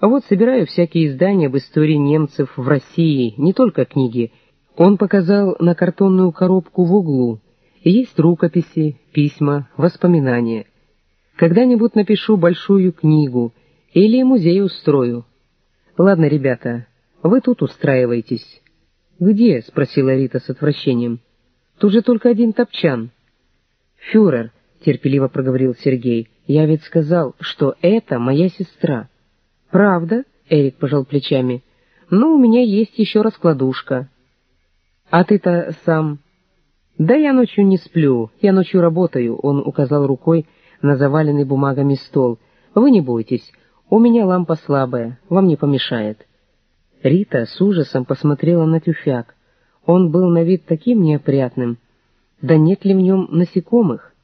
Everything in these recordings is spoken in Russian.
А вот собираю всякие издания об истории немцев в России, не только книги. Он показал на картонную коробку в углу. Есть рукописи, письма, воспоминания. Когда-нибудь напишу большую книгу или музей устрою. Ладно, ребята, вы тут устраиваетесь. Где? спросила Рита с отвращением. Тут же только один топчан. Фюрер, терпеливо проговорил Сергей, я ведь сказал, что это моя сестра. «Правда?» — Эрик пожал плечами. «Ну, у меня есть еще раскладушка». «А ты-то сам...» «Да я ночью не сплю, я ночью работаю», — он указал рукой на заваленный бумагами стол. «Вы не бойтесь, у меня лампа слабая, вам не помешает». Рита с ужасом посмотрела на тюфяк. Он был на вид таким неопрятным. Да нет ли в нем насекомых?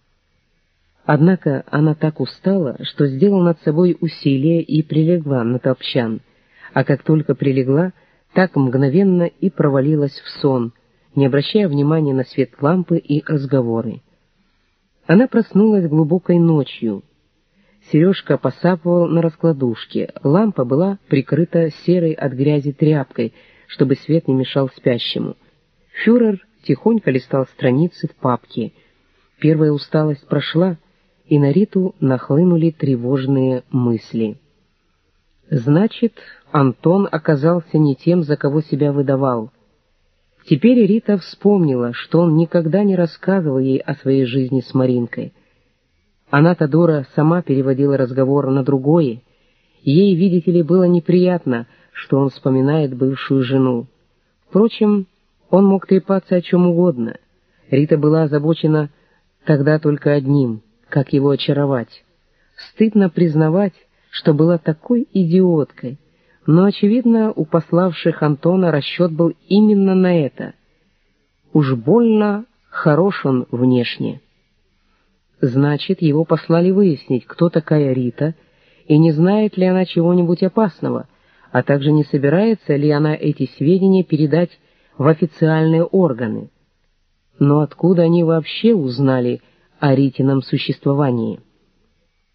Однако она так устала, что сделала над собой усилие и прилегла на топчан, а как только прилегла, так мгновенно и провалилась в сон, не обращая внимания на свет лампы и разговоры. Она проснулась глубокой ночью. Сережка посапывал на раскладушке, лампа была прикрыта серой от грязи тряпкой, чтобы свет не мешал спящему. Фюрер тихонько листал страницы в папке. Первая усталость прошла, и на Риту нахлынули тревожные мысли. Значит, Антон оказался не тем, за кого себя выдавал. Теперь Рита вспомнила, что он никогда не рассказывал ей о своей жизни с Маринкой. Она-то, дура, сама переводила разговор на другое. Ей, видите ли, было неприятно, что он вспоминает бывшую жену. Впрочем, он мог трепаться о чем угодно. Рита была озабочена тогда только одним — как его очаровать. Стыдно признавать, что была такой идиоткой, но, очевидно, у пославших Антона расчет был именно на это. Уж больно хорош он внешне. Значит, его послали выяснить, кто такая Рита, и не знает ли она чего-нибудь опасного, а также не собирается ли она эти сведения передать в официальные органы. Но откуда они вообще узнали, о Ритином существовании.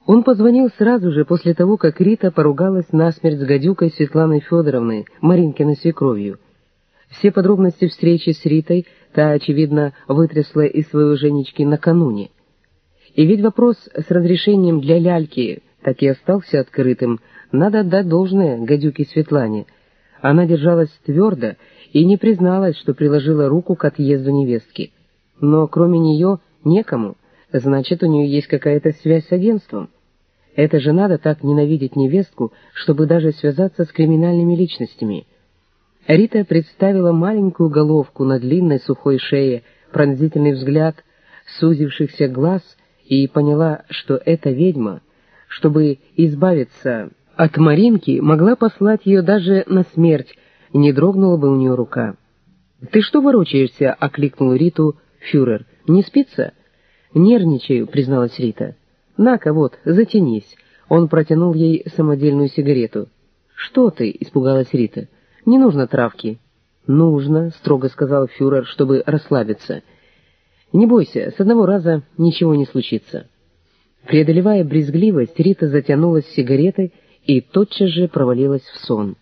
Он позвонил сразу же после того, как Рита поругалась насмерть с гадюкой Светланой Федоровной, Маринкиной свекровью. Все подробности встречи с Ритой та, очевидно, вытрясла из своего Женечки накануне. И ведь вопрос с разрешением для ляльки так и остался открытым, надо отдать должное гадюке Светлане. Она держалась твердо и не призналась, что приложила руку к отъезду невестки. Но кроме нее некому — Значит, у нее есть какая-то связь с агентством. Это же надо так ненавидеть невестку, чтобы даже связаться с криминальными личностями. Рита представила маленькую головку на длинной сухой шее, пронзительный взгляд, сузившихся глаз, и поняла, что эта ведьма, чтобы избавиться от Маринки, могла послать ее даже на смерть, не дрогнула бы у нее рука. «Ты что ворочаешься?» — окликнул Риту фюрер. «Не спится?» «Нервничаю», — призналась Рита. «На-ка, вот, затянись». Он протянул ей самодельную сигарету. «Что ты?» — испугалась Рита. «Не нужно травки». «Нужно», — строго сказал фюрер, чтобы расслабиться. «Не бойся, с одного раза ничего не случится». Преодолевая брезгливость, Рита затянулась сигаретой и тотчас же провалилась в сон.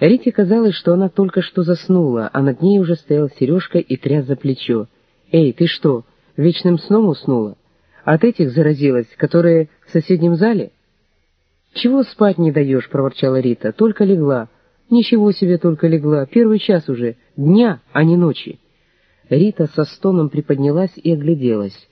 Рите казалось, что она только что заснула, а над ней уже стоял Сережка и тряс за плечо. «Эй, ты что, вечным сном уснула? От этих заразилась, которые в соседнем зале? «Чего спать не даешь?» — проворчала Рита. «Только легла». «Ничего себе только легла. Первый час уже. Дня, а не ночи». Рита со стоном приподнялась и огляделась.